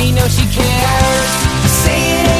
me know she cares. Say it